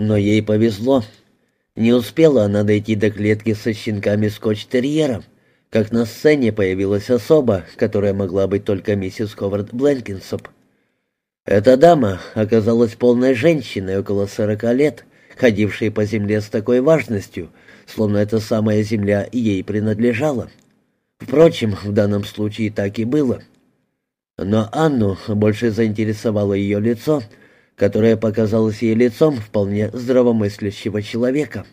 Но ей повезло. Не успела она дойти до клетки со щенками скотч-терьера, как на сцене появилась особа, которая могла быть только миссис Ховард Бленкинсоп. Эта дама оказалась полной женщиной около сорока лет, ходившей по земле с такой важностью, словно эта самая земля ей принадлежала. Впрочем, в данном случае так и было. Но Анну больше заинтересовало ее лицо, которое показалось ей лицом вполне здравомыслящего человека.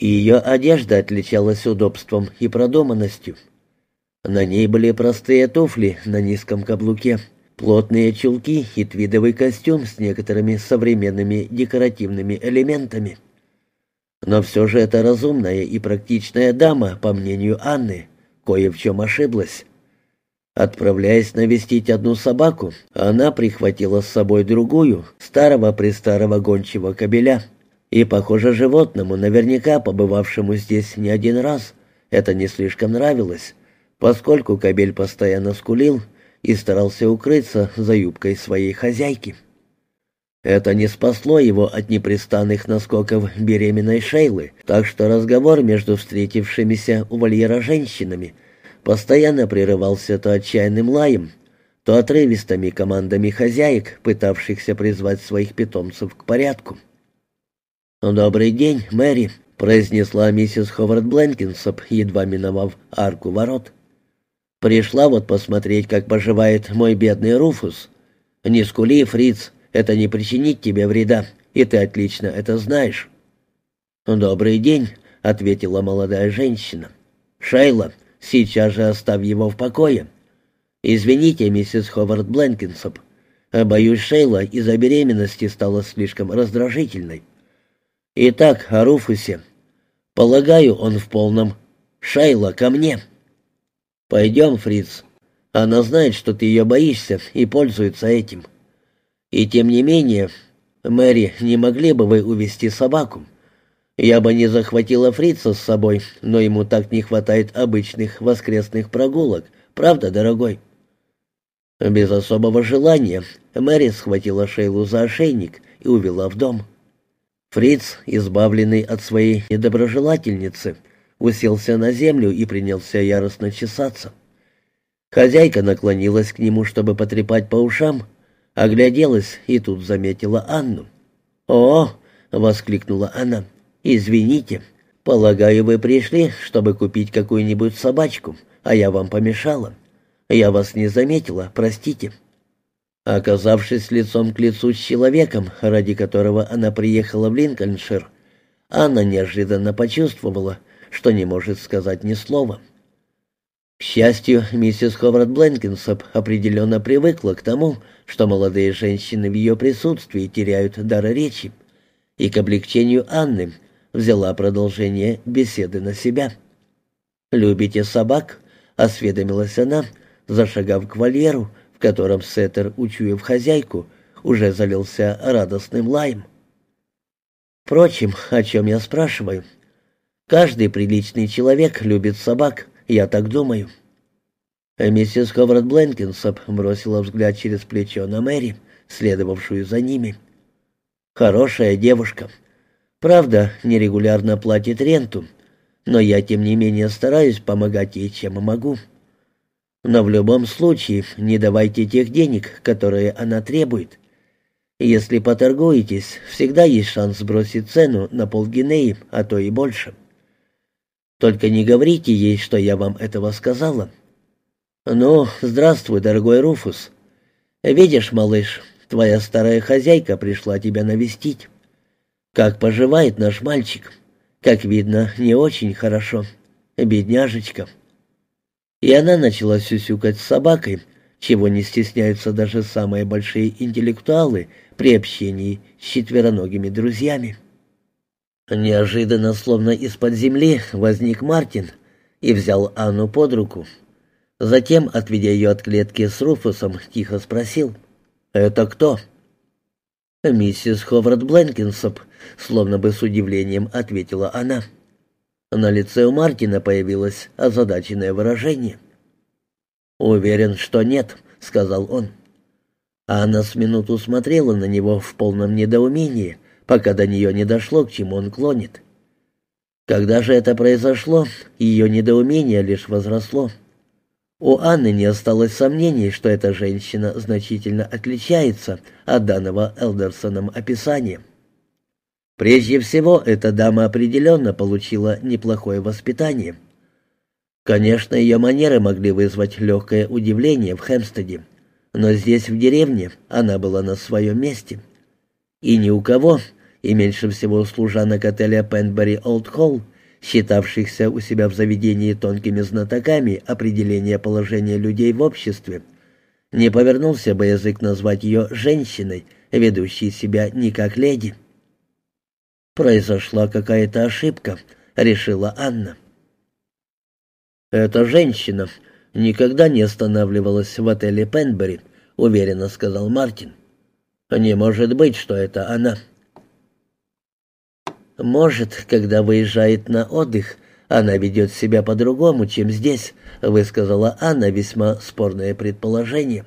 Ее одежда отличалась удобством и продуманностью. На ней были простые туфли на низком каблуке, плотные чулки и твидовый костюм с некоторыми современными декоративными элементами. Но все же эта разумная и практичная дама, по мнению Анны, кое в чем ошиблась. Отправляясь навестить одну собаку, она прихватила с собой другую, старого-престарого гончего кобеля. И, похоже, животному, наверняка побывавшему здесь не один раз, это не слишком нравилось, поскольку кобель постоянно скулил и старался укрыться за юбкой своей хозяйки. Это не спасло его от непрестанных наскоков беременной Шейлы, так что разговор между встретившимися у вольера женщинами постоянно прерывался то отчаянным лаем, то отрывистыми командами хозяек, пытавшихся призвать своих питомцев к порядку. «Добрый день, Мэри», — произнесла миссис Ховард Бленкинсоп, едва миновав арку ворот. «Пришла вот посмотреть, как поживает мой бедный Руфус. Не скули, фриц, это не причинит тебе вреда, и ты отлично это знаешь». «Добрый день», — ответила молодая женщина. «Шейла, Сейчас же оставь его в покое. Извините, миссис Ховард Бленкинсоп. Боюсь, Шейла из-за беременности стала слишком раздражительной. Итак, о Руфусе. Полагаю, он в полном... Шейла, ко мне. Пойдем, Фриц. Она знает, что ты ее боишься и пользуется этим. И тем не менее, Мэри, не могли бы вы увести собаку? Я бы не захватила фрица с собой, но ему так не хватает обычных воскресных прогулок. Правда, дорогой?» Без особого желания Мэри схватила Шейлу за ошейник и увела в дом. Фриц, избавленный от своей недоброжелательницы, уселся на землю и принялся яростно чесаться. Хозяйка наклонилась к нему, чтобы потрепать по ушам, огляделась и тут заметила Анну. «О!» — воскликнула она. «Извините, полагаю, вы пришли, чтобы купить какую-нибудь собачку, а я вам помешала. Я вас не заметила, простите». Оказавшись лицом к лицу с человеком, ради которого она приехала в Линкольншир, Анна неожиданно почувствовала, что не может сказать ни слова. К счастью, миссис Ховард Бленкинсоп определенно привыкла к тому, что молодые женщины в ее присутствии теряют дар речи, и к облегчению Анны взяла продолжение беседы на себя. «Любите собак?» — осведомилась она, зашагав к вольеру, в котором Сеттер, учуяв хозяйку, уже залился радостным лаем. «Впрочем, о чем я спрашиваю? Каждый приличный человек любит собак, я так думаю». Миссис Ховард Бленкинсоп бросила взгляд через плечо на Мэри, следовавшую за ними. «Хорошая девушка», Правда, нерегулярно платит ренту, но я, тем не менее, стараюсь помогать ей, чем могу. Но в любом случае не давайте тех денег, которые она требует. Если поторгуетесь, всегда есть шанс сбросить цену на полгинеи, а то и больше. Только не говорите ей, что я вам этого сказала. Ну, здравствуй, дорогой Руфус. Видишь, малыш, твоя старая хозяйка пришла тебя навестить. «Как поживает наш мальчик?» «Как видно, не очень хорошо. Бедняжечка». И она начала сюсюкать с собакой, чего не стесняются даже самые большие интеллектуалы при общении с четвероногими друзьями. Неожиданно, словно из-под земли, возник Мартин и взял Анну под руку. Затем, отведя ее от клетки с Руфусом, тихо спросил «Это кто?» «Миссис Ховард Бленкинсоп», словно бы с удивлением ответила она. На лице у Мартина появилось озадаченное выражение. «Уверен, что нет», — сказал он. Она с минуту смотрела на него в полном недоумении, пока до нее не дошло, к чему он клонит. Когда же это произошло, ее недоумение лишь возросло. У Анны не осталось сомнений, что эта женщина значительно отличается от данного Элдерсоном описания. Прежде всего, эта дама определенно получила неплохое воспитание. Конечно, ее манеры могли вызвать легкое удивление в Хемстеде, но здесь, в деревне, она была на своем месте. И ни у кого, и меньше всего у служанок отеля Пентбери Олд Холл, считавшихся у себя в заведении тонкими знатоками определения положения людей в обществе, не повернулся бы язык назвать ее женщиной, ведущей себя не как леди. «Произошла какая-то ошибка», — решила Анна. «Эта женщина никогда не останавливалась в отеле Пенбери», — уверенно сказал Мартин. «Не может быть, что это она». «Может, когда выезжает на отдых, она ведет себя по-другому, чем здесь», — высказала Анна весьма спорное предположение.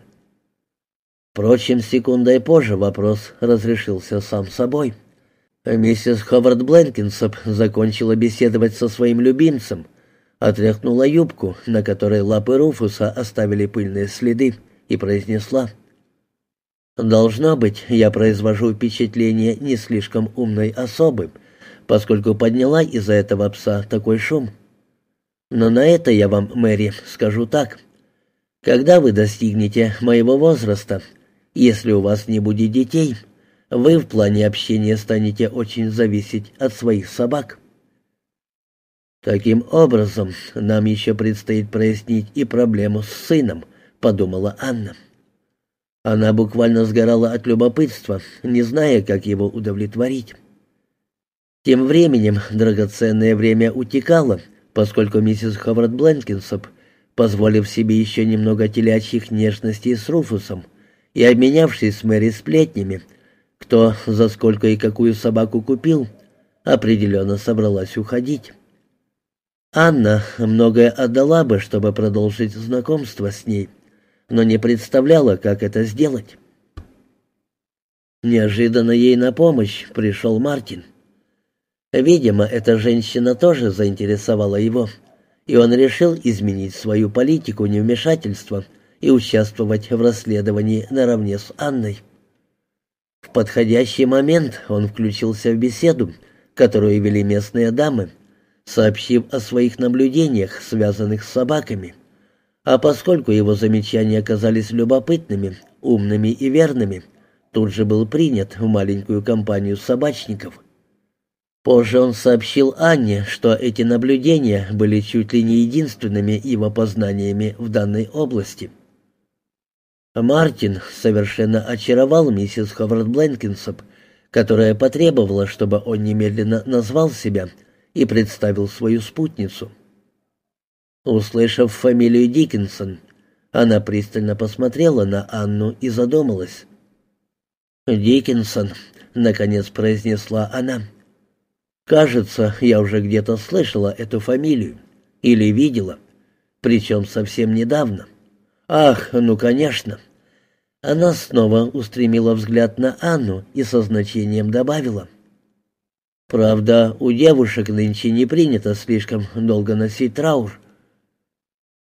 Впрочем, секундой позже вопрос разрешился сам собой. Миссис Ховард Бленкинсоп закончила беседовать со своим любимцем — отряхнула юбку, на которой лапы Руфуса оставили пыльные следы, и произнесла. «Должно быть, я произвожу впечатление не слишком умной особы, поскольку подняла из-за этого пса такой шум. Но на это я вам, Мэри, скажу так. Когда вы достигнете моего возраста, если у вас не будет детей, вы в плане общения станете очень зависеть от своих собак». «Таким образом, нам еще предстоит прояснить и проблему с сыном», — подумала Анна. Она буквально сгорала от любопытства, не зная, как его удовлетворить. Тем временем драгоценное время утекало, поскольку миссис Ховард Бленкинсоп, позволив себе еще немного телячьих нежностей с Руфусом и обменявшись с Мэри сплетнями, кто за сколько и какую собаку купил, определенно собралась уходить. Анна многое отдала бы, чтобы продолжить знакомство с ней, но не представляла, как это сделать. Неожиданно ей на помощь пришел Мартин. Видимо, эта женщина тоже заинтересовала его, и он решил изменить свою политику невмешательства и участвовать в расследовании наравне с Анной. В подходящий момент он включился в беседу, которую вели местные дамы, сообщив о своих наблюдениях, связанных с собаками. А поскольку его замечания оказались любопытными, умными и верными, тут же был принят в маленькую компанию собачников. Позже он сообщил Анне, что эти наблюдения были чуть ли не единственными его познаниями в данной области. Мартин совершенно очаровал миссис Ховард Бленкинсоп, которая потребовала, чтобы он немедленно назвал себя – и представил свою спутницу. Услышав фамилию Диккенсон, она пристально посмотрела на Анну и задумалась. «Диккенсон», — наконец произнесла она. «Кажется, я уже где-то слышала эту фамилию. Или видела. Причем совсем недавно. Ах, ну, конечно». Она снова устремила взгляд на Анну и со значением добавила. Правда, у девушек нынче не принято слишком долго носить траур.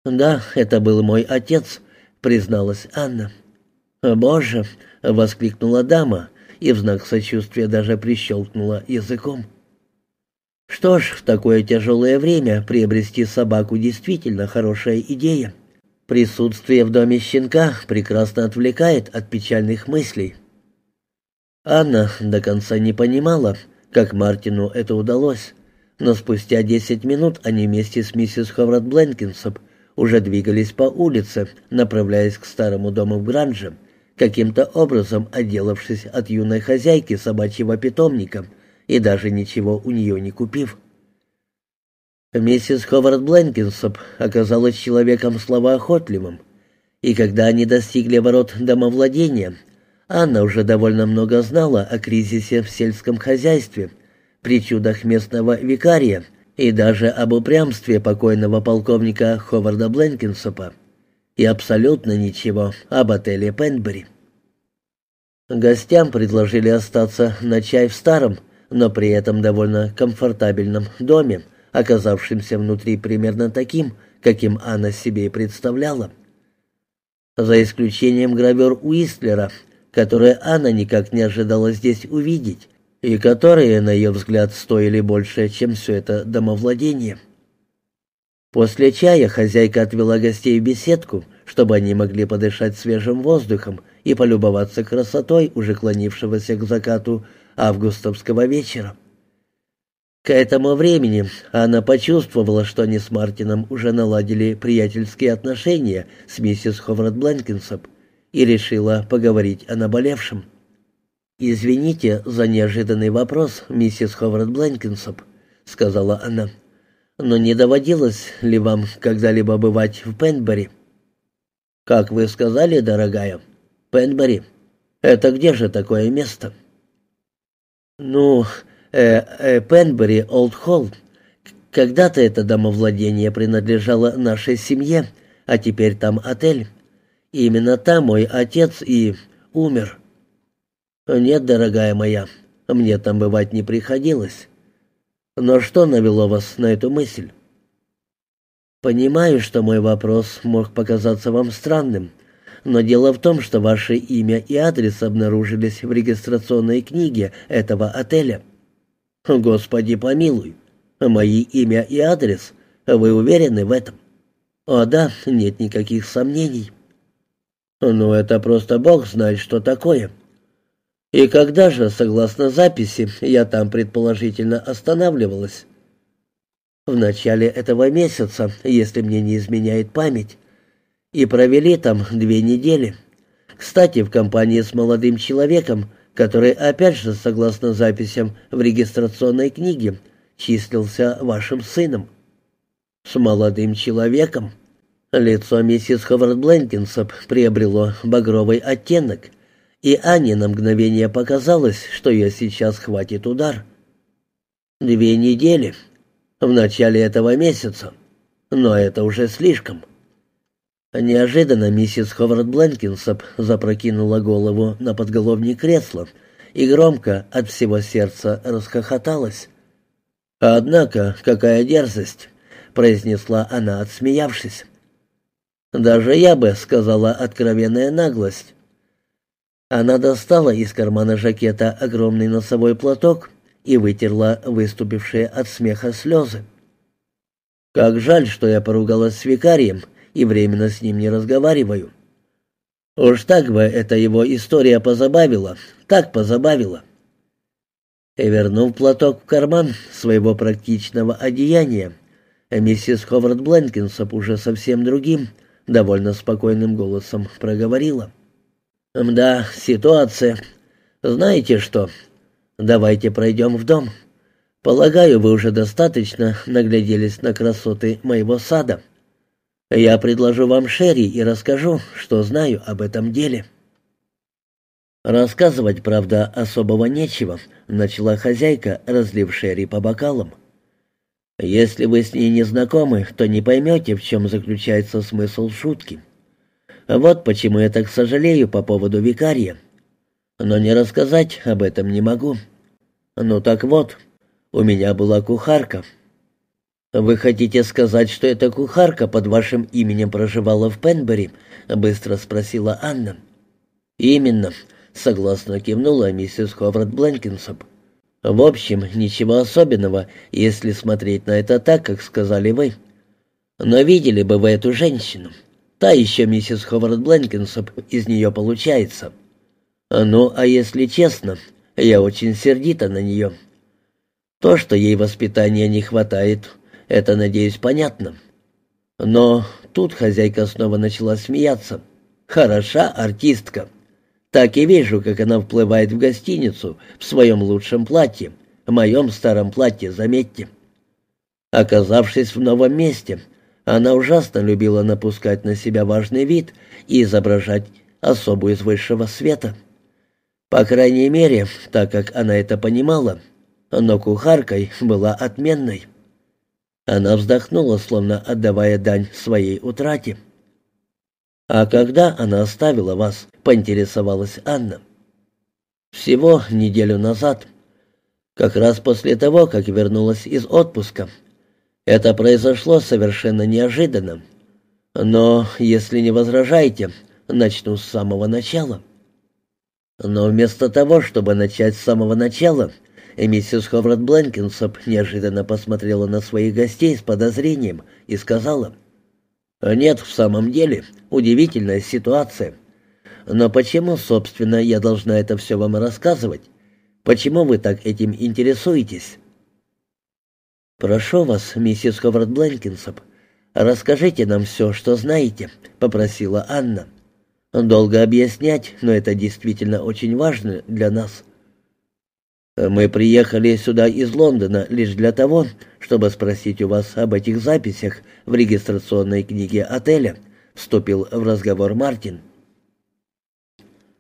«Да, это был мой отец», — призналась Анна. «Боже!» — воскликнула дама и в знак сочувствия даже прищелкнула языком. «Что ж, в такое тяжелое время приобрести собаку действительно хорошая идея. Присутствие в доме щенка прекрасно отвлекает от печальных мыслей». Анна до конца не понимала, — как Мартину это удалось. Но спустя десять минут они вместе с миссис Ховрат Бленкинсоп уже двигались по улице, направляясь к старому дому в Гранже, каким-то образом отделавшись от юной хозяйки собачьего питомника и даже ничего у нее не купив. Миссис Ховард Бленкинсоп оказалась человеком словоохотливым, и когда они достигли ворот домовладения — Анна уже довольно много знала о кризисе в сельском хозяйстве, причудах местного викария и даже об упрямстве покойного полковника Ховарда Бленкинсопа и абсолютно ничего об отеле Пенбери. Гостям предложили остаться на чай в старом, но при этом довольно комфортабельном доме, оказавшемся внутри примерно таким, каким Анна себе и представляла. За исключением гравер Уистлера, которые Анна никак не ожидала здесь увидеть, и которые, на ее взгляд, стоили больше, чем все это домовладение. После чая хозяйка отвела гостей в беседку, чтобы они могли подышать свежим воздухом и полюбоваться красотой уже клонившегося к закату августовского вечера. К этому времени она почувствовала, что они с Мартином уже наладили приятельские отношения с миссис Ховард Бленкинсоп и решила поговорить о наболевшем. «Извините за неожиданный вопрос, миссис Ховард Бленкинсоп», — сказала она. «Но не доводилось ли вам когда-либо бывать в Пенбери?» «Как вы сказали, дорогая, Пенбери. Это где же такое место?» «Ну, э, э, Пенбери, Олд Холл. Когда-то это домовладение принадлежало нашей семье, а теперь там отель. именно там мой отец и умер». «Нет, дорогая моя, мне там бывать не приходилось. Но что навело вас на эту мысль?» «Понимаю, что мой вопрос мог показаться вам странным, но дело в том, что ваше имя и адрес обнаружились в регистрационной книге этого отеля». «Господи помилуй, мои имя и адрес, вы уверены в этом?» «О да, нет никаких сомнений». «Ну, это просто Бог знает, что такое». И когда же, согласно записи, я там предположительно останавливалась? В начале этого месяца, если мне не изменяет память. И провели там две недели. Кстати, в компании с молодым человеком, который, опять же, согласно записям в регистрационной книге, числился вашим сыном. С молодым человеком. Лицо миссис Ховард Бленкинсоп приобрело багровый оттенок — и Анне на мгновение показалось, что ее сейчас хватит удар. Две недели. В начале этого месяца. Но это уже слишком. Неожиданно миссис Ховард Бленкинсоп запрокинула голову на подголовник кресла и громко от всего сердца расхохоталась. «Однако, какая дерзость!» — произнесла она, отсмеявшись. «Даже я бы сказала откровенная наглость. Она достала из кармана жакета огромный носовой платок и вытерла выступившие от смеха слезы. «Как жаль, что я поругалась с викарием и временно с ним не разговариваю. Уж так бы эта его история позабавила, так позабавила». И вернув платок в карман своего практичного одеяния, миссис Ховард Бленкинсоп уже совсем другим, довольно спокойным голосом проговорила — «Да, ситуация. Знаете что? Давайте пройдем в дом. Полагаю, вы уже достаточно нагляделись на красоты моего сада. Я предложу вам Шерри и расскажу, что знаю об этом деле». Рассказывать, правда, особого нечего, начала хозяйка, разлив Шерри по бокалам. Если вы с ней не знакомы, то не поймете, в чем заключается смысл шутки. Вот почему я так сожалею по поводу викария. Но не рассказать об этом не могу. Ну так вот, у меня была кухарка. Вы хотите сказать, что эта кухарка под вашим именем проживала в Пенбери? быстро спросила Анна. Именно, согласно кивнула миссис Ховард Бленкинсоп. В общем, ничего особенного, если смотреть на это так, как сказали вы. Но видели бы вы эту женщину? Та еще миссис Ховард Бленкинсоп из нее получается. Ну, а если честно, я очень сердита на нее. То, что ей воспитания не хватает, это, надеюсь, понятно. Но тут хозяйка снова начала смеяться. Хороша артистка. Так и вижу, как она вплывает в гостиницу в своем лучшем платье, в моем старом платье, заметьте. Оказавшись в новом месте, она ужасно любила напускать на себя важный вид и изображать особу из высшего света. По крайней мере, так как она это понимала, но кухаркой была отменной. Она вздохнула, словно отдавая дань своей утрате. «А когда она оставила вас?» — поинтересовалась Анна. Всего неделю назад. Как раз после того, как вернулась из отпуска. Это произошло совершенно неожиданно. Но, если не возражаете, начну с самого начала. Но вместо того, чтобы начать с самого начала, миссис Ховард Бленкинсоп неожиданно посмотрела на своих гостей с подозрением и сказала, «Нет, в самом деле, удивительная ситуация. Но почему, собственно, я должна это все вам рассказывать? Почему вы так этим интересуетесь?» «Прошу вас, миссис Ховард Бленкинсоп, расскажите нам все, что знаете», — попросила Анна. «Долго объяснять, но это действительно очень важно для нас». «Мы приехали сюда из Лондона лишь для того, чтобы спросить у вас об этих записях в регистрационной книге отеля», — вступил в разговор Мартин.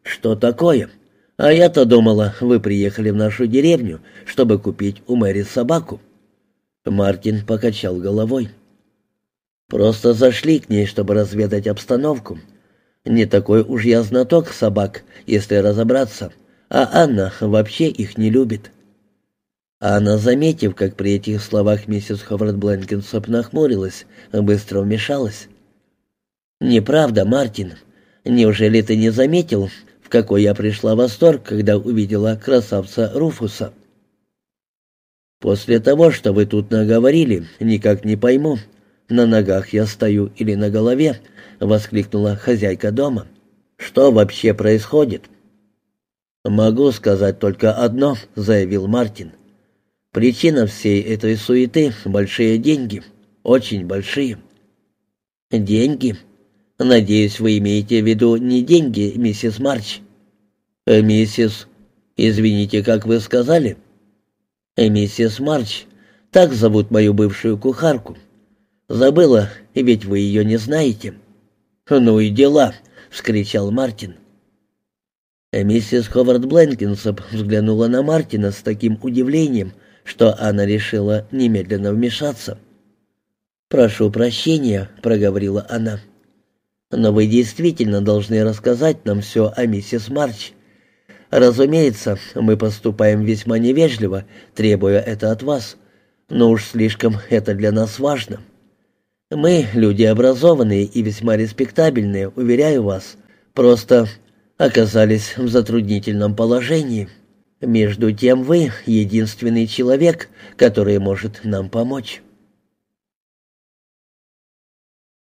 «Что такое? А я-то думала, вы приехали в нашу деревню, чтобы купить у Мэри собаку». Мартин покачал головой. «Просто зашли к ней, чтобы разведать обстановку. Не такой уж я знаток собак, если разобраться» а Анна вообще их не любит». Анна, заметив, как при этих словах миссис Ховард Бленкинсоп нахмурилась, быстро вмешалась. «Неправда, Мартин. Неужели ты не заметил, в какой я пришла в восторг, когда увидела красавца Руфуса?» «После того, что вы тут наговорили, никак не пойму, на ногах я стою или на голове», — воскликнула хозяйка дома. «Что вообще происходит?» «Могу сказать только одно», — заявил Мартин. «Причина всей этой суеты — большие деньги. Очень большие». «Деньги? Надеюсь, вы имеете в виду не деньги, миссис Марч?» э, «Миссис... Извините, как вы сказали?» э, «Миссис Марч. Так зовут мою бывшую кухарку. Забыла, ведь вы ее не знаете». «Ну и дела», — вскричал Мартин. Миссис Ховард Бленкинсоп взглянула на Мартина с таким удивлением, что она решила немедленно вмешаться. «Прошу прощения», — проговорила она. «Но вы действительно должны рассказать нам все о миссис Марч. Разумеется, мы поступаем весьма невежливо, требуя это от вас, но уж слишком это для нас важно. Мы, люди образованные и весьма респектабельные, уверяю вас, просто оказались в затруднительном положении. Между тем вы единственный человек, который может нам помочь».